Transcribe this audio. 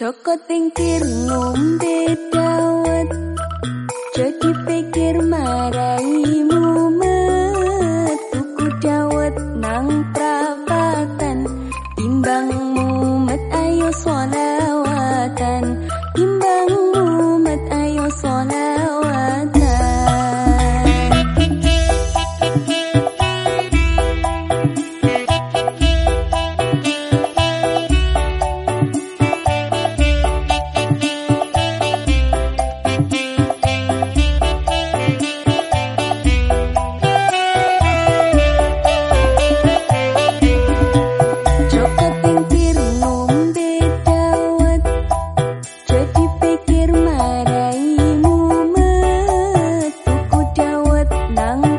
Joko tingkir ngombe dawet Jadi pikir maraimu met Tuku dawet nang perapatan Timbang mumet ayo solawatan Timbang mumet ayo solawatan ng